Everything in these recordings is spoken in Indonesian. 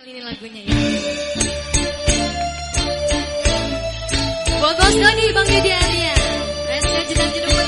Ini lagunya ya. Bogos Bos Doni, Bang Yudi Arya. Reska jedang jedung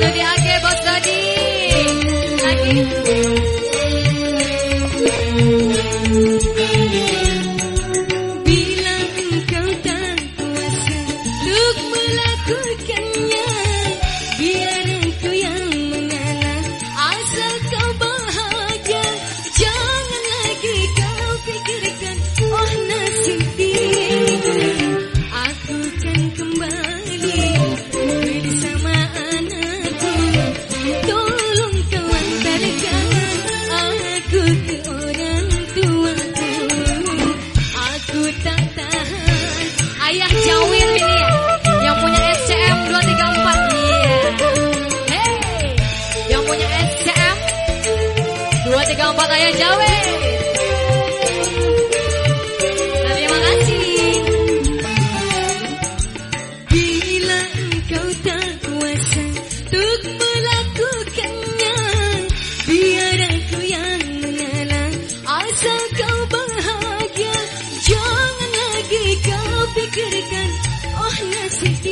Hallelujah.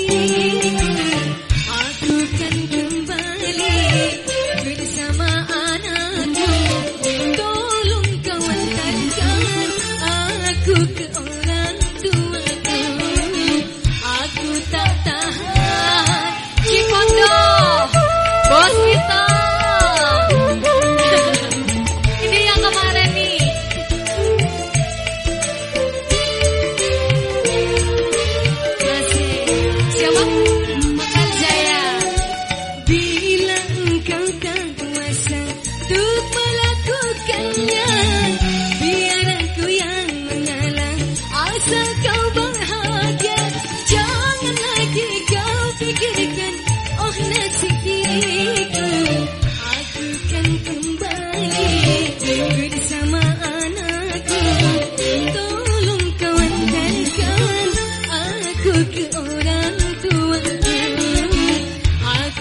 Thank you.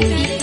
Thank you.